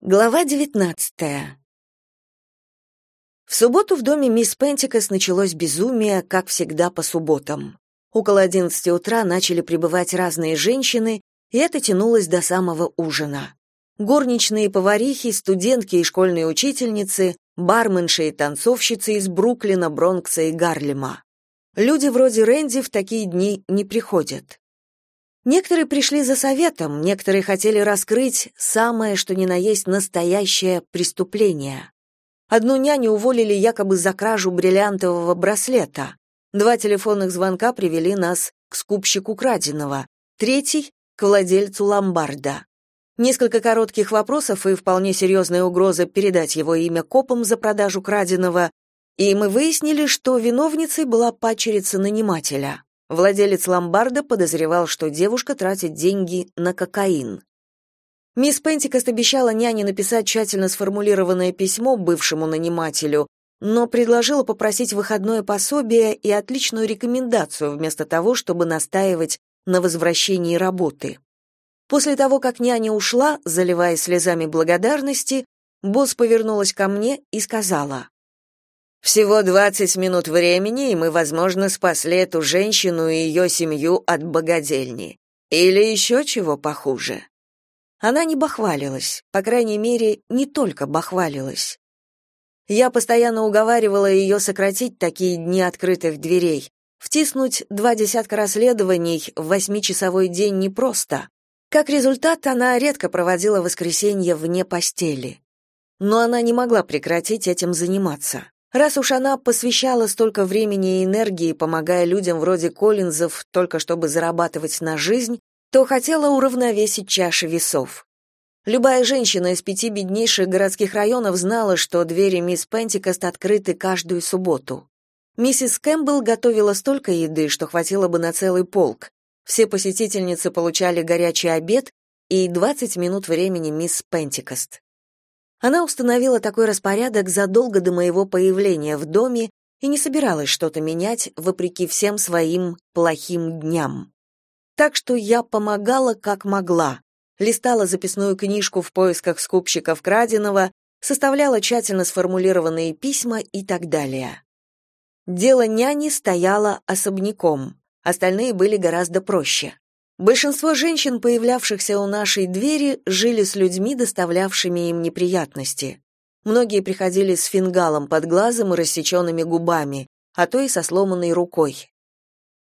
Глава 19. В субботу в доме мисс Пентикос началось безумие, как всегда по субботам. Около 11 утра начали прибывать разные женщины, и это тянулось до самого ужина. Горничные поварихи, студентки и школьные учительницы, барменши и танцовщицы из Бруклина, Бронкса и Гарлема. Люди вроде Рэнди в такие дни не приходят. Некоторые пришли за советом, некоторые хотели раскрыть самое, что ни на есть настоящее преступление. Одну няню уволили якобы за кражу бриллиантового браслета. Два телефонных звонка привели нас к скупщику краденого, третий — к владельцу ломбарда. Несколько коротких вопросов и вполне серьезная угроза передать его имя копам за продажу краденого, и мы выяснили, что виновницей была падчерица нанимателя. Владелец ломбарда подозревал, что девушка тратит деньги на кокаин. Мисс Пентикост обещала няне написать тщательно сформулированное письмо бывшему нанимателю, но предложила попросить выходное пособие и отличную рекомендацию вместо того, чтобы настаивать на возвращении работы. После того, как няня ушла, заливая слезами благодарности, босс повернулась ко мне и сказала: всего 20 минут времени, и мы, возможно, спасли эту женщину и ее семью от богадельни. Или еще чего похуже. Она не бахвалилась, по крайней мере, не только бахвалилась. Я постоянно уговаривала ее сократить такие дни открытых дверей. Втиснуть два десятка расследований в восьмичасовой день непросто. Как результат, она редко проводила воскресенье вне постели. Но она не могла прекратить этим заниматься. Раз уж она посвящала столько времени и энергии, помогая людям вроде Коллинзов, только чтобы зарабатывать на жизнь, то хотела уравновесить чаши весов. Любая женщина из пяти беднейших городских районов знала, что двери мисс Пентикост открыты каждую субботу. Миссис Кэмпбелл готовила столько еды, что хватило бы на целый полк. Все посетительницы получали горячий обед и 20 минут времени мисс Пентикост. Она установила такой распорядок задолго до моего появления в доме и не собиралась что-то менять вопреки всем своим плохим дням. Так что я помогала как могла. Листала записную книжку в поисках скупщиков краденого, составляла тщательно сформулированные письма и так далее. Дело няни стояло особняком, остальные были гораздо проще. Большинство женщин, появлявшихся у нашей двери, жили с людьми, доставлявшими им неприятности. Многие приходили с фингалом под глазом и рассеченными губами, а то и со сломанной рукой.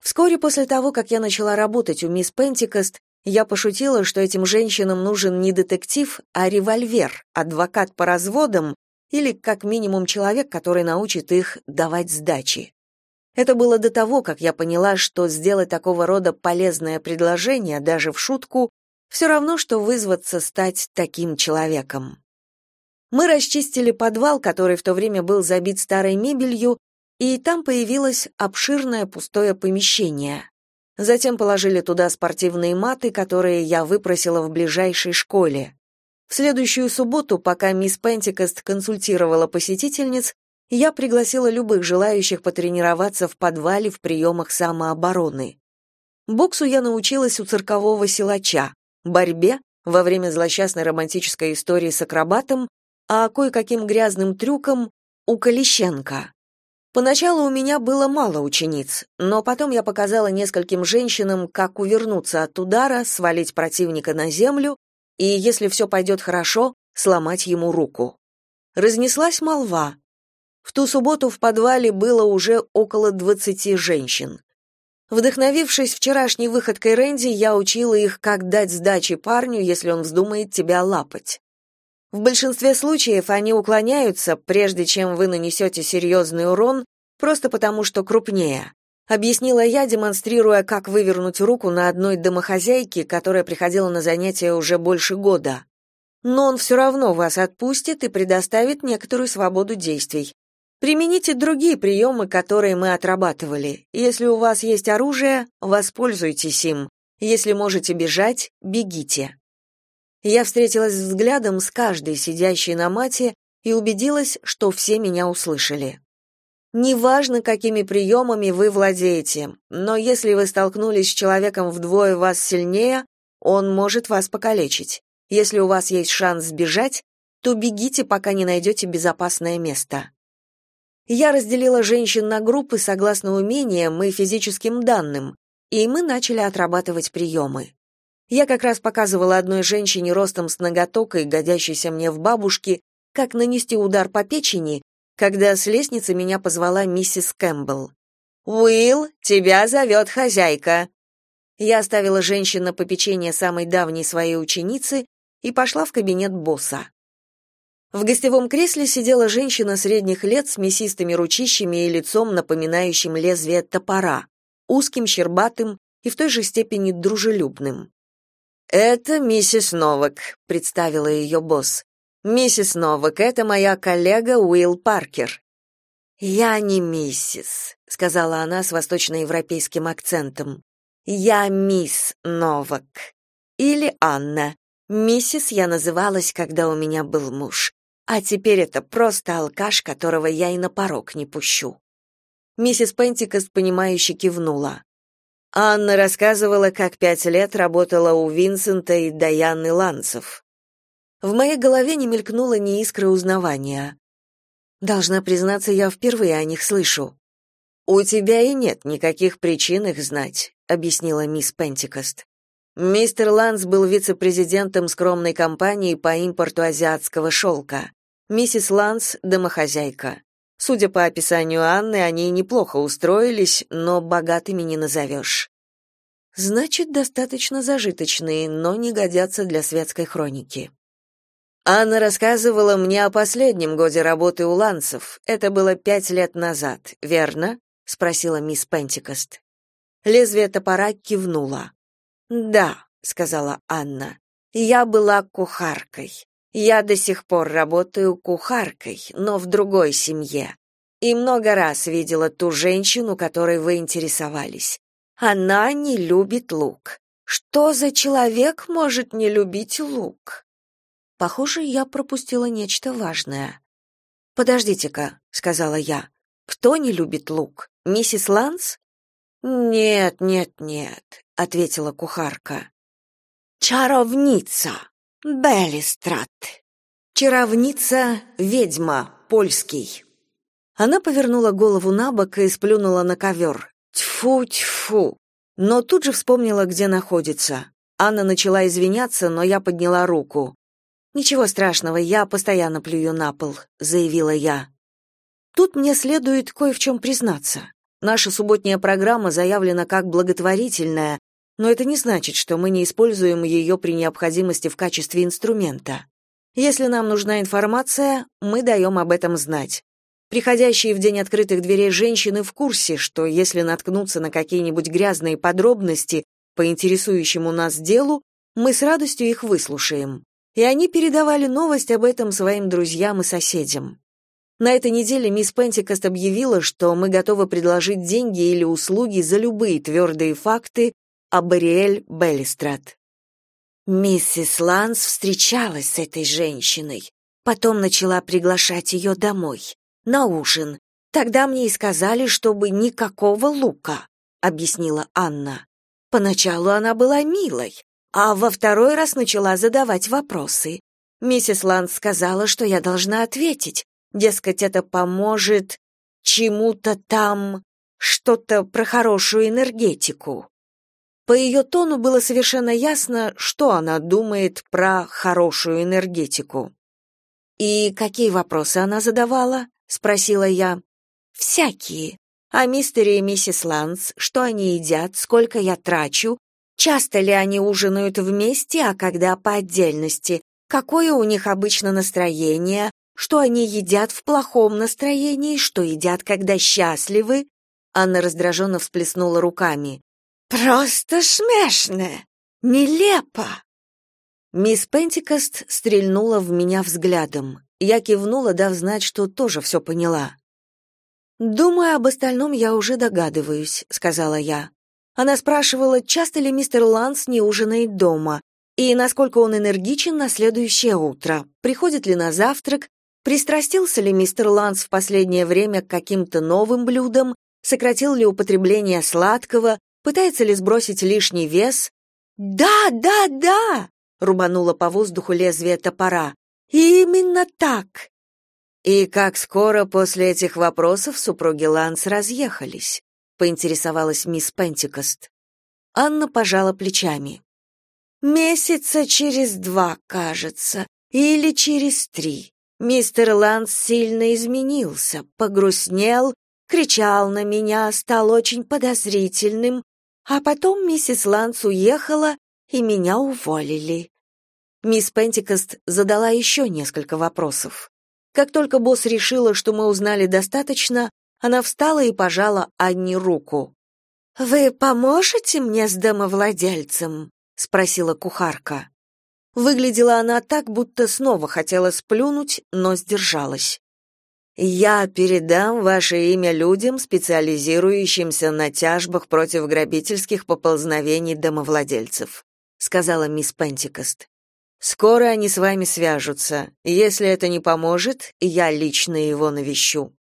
Вскоре после того, как я начала работать у мисс Пентикост, я пошутила, что этим женщинам нужен не детектив, а револьвер, адвокат по разводам или, как минимум, человек, который научит их давать сдачи. Это было до того, как я поняла, что сделать такого рода полезное предложение, даже в шутку, все равно, что вызваться стать таким человеком. Мы расчистили подвал, который в то время был забит старой мебелью, и там появилось обширное пустое помещение. Затем положили туда спортивные маты, которые я выпросила в ближайшей школе. В следующую субботу, пока мисс Пентикост консультировала посетительниц, я пригласила любых желающих потренироваться в подвале в приемах самообороны. Боксу я научилась у циркового силача, борьбе во время злосчастной романтической истории с акробатом, а кое-каким грязным трюкам у Колещенко. Поначалу у меня было мало учениц, но потом я показала нескольким женщинам, как увернуться от удара, свалить противника на землю и, если все пойдет хорошо, сломать ему руку. Разнеслась молва, в ту субботу в подвале было уже около двадцати женщин. Вдохновившись вчерашней выходкой Рэнди, я учила их, как дать сдачи парню, если он вздумает тебя лапать. В большинстве случаев они уклоняются, прежде чем вы нанесете серьезный урон, просто потому что крупнее. Объяснила я, демонстрируя, как вывернуть руку на одной домохозяйке, которая приходила на занятия уже больше года. Но он все равно вас отпустит и предоставит некоторую свободу действий. Примените другие приемы, которые мы отрабатывали. Если у вас есть оружие, воспользуйтесь им. Если можете бежать, бегите. Я встретилась взглядом с каждой сидящей на мате и убедилась, что все меня услышали. Неважно, какими приемами вы владеете, но если вы столкнулись с человеком вдвое вас сильнее, он может вас покалечить. Если у вас есть шанс сбежать, то бегите, пока не найдете безопасное место. Я разделила женщин на группы согласно умениям и физическим данным, и мы начали отрабатывать приемы. Я как раз показывала одной женщине ростом с ноготок годящейся мне в бабушке, как нанести удар по печени, когда с лестницы меня позвала миссис Кэмпбелл. «Уилл, тебя зовет хозяйка!» Я оставила женщин на попечение самой давней своей ученицы и пошла в кабинет босса. В гостевом кресле сидела женщина средних лет с мясистыми ручищами и лицом, напоминающим лезвие топора, узким, щербатым и в той же степени дружелюбным. «Это миссис Новак», — представила ее босс. «Миссис Новак, это моя коллега Уилл Паркер». «Я не миссис», — сказала она с восточноевропейским акцентом. Я мисс Новак. Или Анна. Миссис я называлась, когда у меня был муж. А теперь это просто алкаш, которого я и на порог не пущу. Миссис Пентикост, понимающе кивнула. Анна рассказывала, как пять лет работала у Винсента и Даяны Ланцев. В моей голове не мелькнуло ни искры узнавания. Должна признаться, я впервые о них слышу. У тебя и нет никаких причин их знать объяснила мисс Пентикост. Мистер Ланс был вице-президентом скромной компании по импорту азиатского шелка. Миссис Ланс — домохозяйка. Судя по описанию Анны, они неплохо устроились, но богатыми не назовешь. Значит, достаточно зажиточные, но не годятся для светской хроники. Анна рассказывала мне о последнем годе работы у Лансов. Это было пять лет назад, верно? спросила мисс Пентикост. Лезвие топора кивнуло. «Да», — сказала Анна, — «я была кухаркой. Я до сих пор работаю кухаркой, но в другой семье. И много раз видела ту женщину, которой вы интересовались. Она не любит лук. Что за человек может не любить лук?» Похоже, я пропустила нечто важное. «Подождите-ка», — сказала я. «Кто не любит лук? Миссис Ланс?» Нет, нет, нет, ответила кухарка. Чаровница. Белистрат. Чаровница, ведьма, польский. Она повернула голову на бок и сплюнула на ковер. Тьфу, тьфу. Но тут же вспомнила, где находится. Анна начала извиняться, но я подняла руку. Ничего страшного, я постоянно плюю на пол, заявила я. Тут мне следует кое в чем признаться. Наша субботняя программа заявлена как благотворительная, но это не значит, что мы не используем ее при необходимости в качестве инструмента. Если нам нужна информация, мы даем об этом знать. Приходящие в день открытых дверей женщины в курсе, что если наткнуться на какие-нибудь грязные подробности по интересующему нас делу, мы с радостью их выслушаем. И они передавали новость об этом своим друзьям и соседям. На этой неделе мисс Пентикост объявила, что мы готовы предложить деньги или услуги за любые твердые факты об Ариэль Беллистрат. Миссис Ланс встречалась с этой женщиной, потом начала приглашать ее домой, на ужин. Тогда мне и сказали, чтобы никакого лука, объяснила Анна. Поначалу она была милой, а во второй раз начала задавать вопросы. Миссис Ланс сказала, что я должна ответить, Дескать, это поможет чему-то там, что-то про хорошую энергетику. По ее тону было совершенно ясно, что она думает про хорошую энергетику. «И какие вопросы она задавала?» — спросила я. «Всякие. О мистере и миссис Ланс, что они едят, сколько я трачу, часто ли они ужинают вместе, а когда по отдельности, какое у них обычно настроение, что они едят в плохом настроении, что едят, когда счастливы. Анна раздраженно всплеснула руками. Просто смешно, нелепо. Мисс Пентикост стрельнула в меня взглядом. Я кивнула, дав знать, что тоже все поняла. «Думаю, об остальном я уже догадываюсь», — сказала я. Она спрашивала, часто ли мистер Ланс не ужинает дома, и насколько он энергичен на следующее утро, приходит ли на завтрак, Пристрастился ли мистер Ланс в последнее время к каким-то новым блюдам, сократил ли употребление сладкого, пытается ли сбросить лишний вес? «Да, да, да!» — рубануло по воздуху лезвие топора. Именно так. И как скоро после этих вопросов супруги Ланс разъехались, поинтересовалась мисс Пентикост. Анна пожала плечами. Месяца через два, кажется, или через три. Мистер Ланс сильно изменился, погрустнел, кричал на меня, стал очень подозрительным, а потом миссис Ланс уехала, и меня уволили. Мисс Пентикост задала еще несколько вопросов. Как только босс решила, что мы узнали достаточно, она встала и пожала Анне руку. «Вы поможете мне с домовладельцем?» — спросила кухарка. Выглядела она так, будто снова хотела сплюнуть, но сдержалась. «Я передам ваше имя людям, специализирующимся на тяжбах против грабительских поползновений домовладельцев», сказала мисс Пентикост. «Скоро они с вами свяжутся. Если это не поможет, я лично его навещу».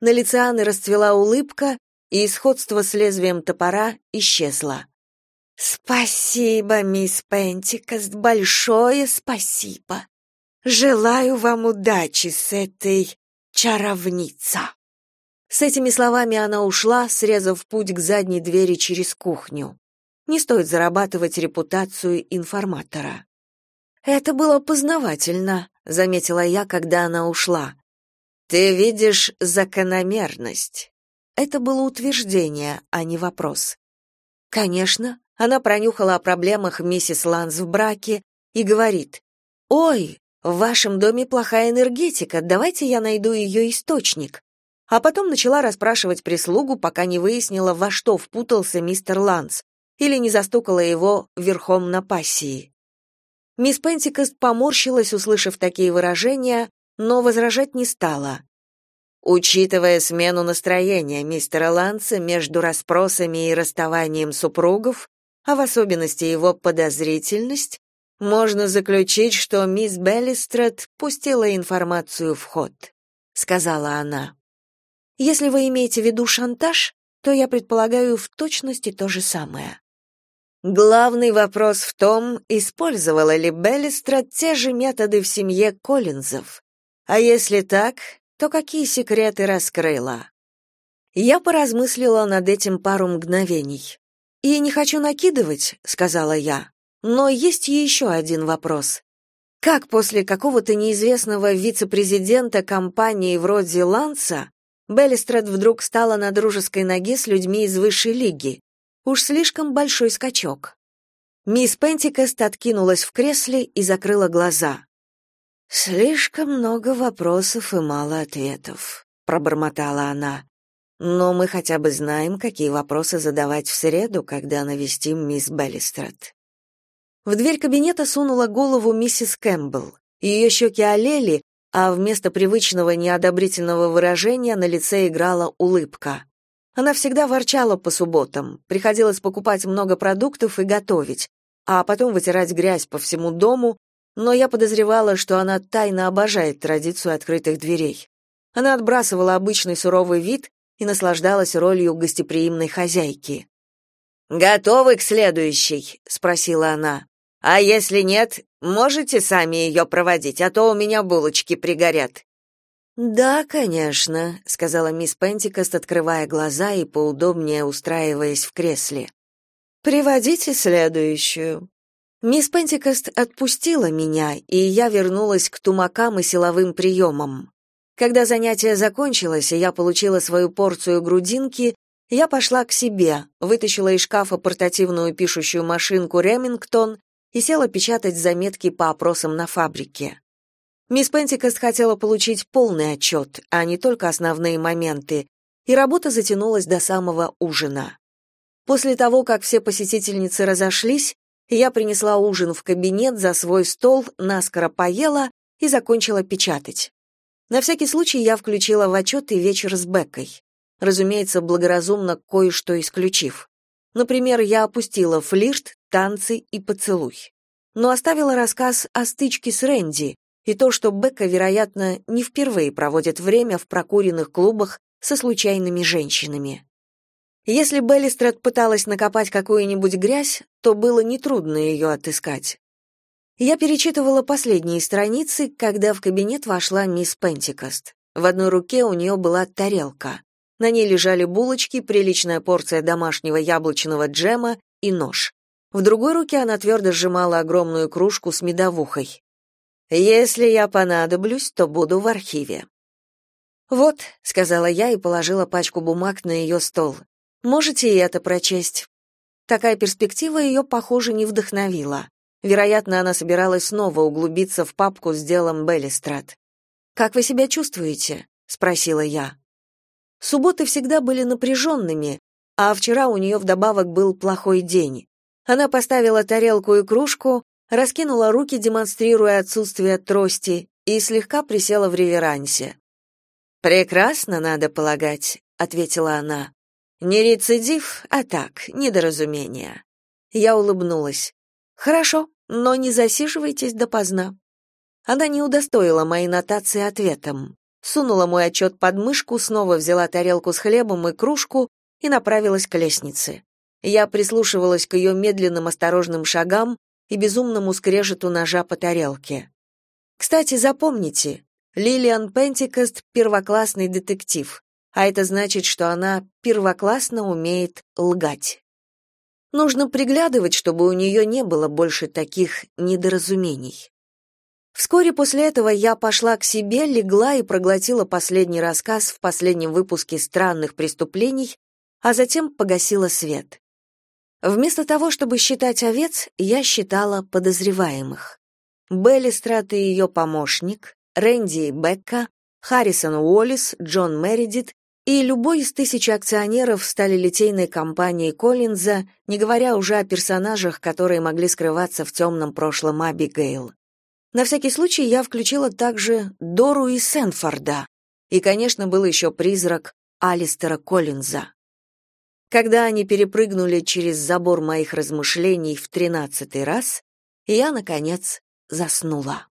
На лице Анны расцвела улыбка, и сходство с лезвием топора исчезло. Спасибо, мисс Пентикост, большое спасибо. Желаю вам удачи с этой чаровницей. С этими словами она ушла, срезав путь к задней двери через кухню. Не стоит зарабатывать репутацию информатора. Это было познавательно, заметила я, когда она ушла. Ты видишь закономерность. Это было утверждение, а не вопрос. Конечно, она пронюхала о проблемах миссис Ланс в браке и говорит, «Ой, в вашем доме плохая энергетика, давайте я найду ее источник». А потом начала расспрашивать прислугу, пока не выяснила, во что впутался мистер Ланс, или не застукала его верхом на пассии. Мисс Пентикост поморщилась, услышав такие выражения, но возражать не стала. Учитывая смену настроения мистера Ланса между расспросами и расставанием супругов, а в особенности его подозрительность, можно заключить, что мисс Беллистрет пустила информацию в ход, сказала она. Если вы имеете в виду шантаж, то я предполагаю в точности то же самое. Главный вопрос в том, использовала ли Беллистрет те же методы в семье Коллинзов. А если так, то какие секреты раскрыла? Я поразмыслила над этим пару мгновений. «И не хочу накидывать», — сказала я. «Но есть еще один вопрос. Как после какого-то неизвестного вице-президента компании вроде Ланса Беллистрет вдруг стала на дружеской ноге с людьми из высшей лиги? Уж слишком большой скачок». Мисс Пентикост откинулась в кресле и закрыла глаза. «Слишком много вопросов и мало ответов», — пробормотала она. Но мы хотя бы знаем, какие вопросы задавать в среду, когда навестим мисс Беллистрат. В дверь кабинета сунула голову миссис Кэмпбелл. Ее щеки олели, а вместо привычного неодобрительного выражения на лице играла улыбка. Она всегда ворчала по субботам, приходилось покупать много продуктов и готовить, а потом вытирать грязь по всему дому, но я подозревала, что она тайно обожает традицию открытых дверей. Она отбрасывала обычный суровый вид и наслаждалась ролью гостеприимной хозяйки. «Готовы к следующей?» — спросила она. «А если нет, можете сами ее проводить, а то у меня булочки пригорят». «Да, конечно», — сказала мисс Пентикост, открывая глаза и поудобнее устраиваясь в кресле. «Приводите следующую». Мисс Пентикост отпустила меня, и я вернулась к тумакам и силовым приемам. Когда занятие закончилось, и я получила свою порцию грудинки, я пошла к себе, вытащила из шкафа портативную пишущую машинку Ремингтон и села печатать заметки по опросам на фабрике. Мисс Пентикост хотела получить полный отчет, а не только основные моменты, и работа затянулась до самого ужина. После того, как все посетительницы разошлись, я принесла ужин в кабинет за свой стол, наскоро поела и закончила печатать. На всякий случай я включила в отчет и вечер с Беккой. Разумеется, благоразумно кое-что исключив. Например, я опустила флирт, танцы и поцелуй. Но оставила рассказ о стычке с Рэнди и то, что Бекка, вероятно, не впервые проводит время в прокуренных клубах со случайными женщинами. Если Беллистрет пыталась накопать какую-нибудь грязь, то было нетрудно ее отыскать. Я перечитывала последние страницы, когда в кабинет вошла мисс Пентикост. В одной руке у нее была тарелка. На ней лежали булочки, приличная порция домашнего яблочного джема и нож. В другой руке она твердо сжимала огромную кружку с медовухой. «Если я понадоблюсь, то буду в архиве». «Вот», — сказала я и положила пачку бумаг на ее стол. «Можете и это прочесть». Такая перспектива ее, похоже, не вдохновила. Вероятно, она собиралась снова углубиться в папку с делом Беллистрат. «Как вы себя чувствуете?» — спросила я. Субботы всегда были напряженными, а вчера у нее вдобавок был плохой день. Она поставила тарелку и кружку, раскинула руки, демонстрируя отсутствие трости, и слегка присела в реверансе. «Прекрасно, надо полагать», — ответила она. «Не рецидив, а так, недоразумение». Я улыбнулась. «Хорошо, но не засиживайтесь допоздна». Она не удостоила моей нотации ответом. Сунула мой отчет под мышку, снова взяла тарелку с хлебом и кружку и направилась к лестнице. Я прислушивалась к ее медленным осторожным шагам и безумному скрежету ножа по тарелке. Кстати, запомните, Лилиан Пентикост — первоклассный детектив, а это значит, что она первоклассно умеет лгать. Нужно приглядывать, чтобы у нее не было больше таких недоразумений. Вскоре после этого я пошла к себе, легла и проглотила последний рассказ в последнем выпуске «Странных преступлений», а затем погасила свет. Вместо того, чтобы считать овец, я считала подозреваемых. Беллистрат и ее помощник, Рэнди и Бекка, Харрисон Уоллес, Джон Мередит и любой из тысячи акционеров сталелитейной компании Коллинза, не говоря уже о персонажах, которые могли скрываться в темном прошлом Абигейл. На всякий случай я включила также Дору и Сенфорда. И, конечно, был еще призрак Алистера Коллинза. Когда они перепрыгнули через забор моих размышлений в тринадцатый раз, я, наконец, заснула.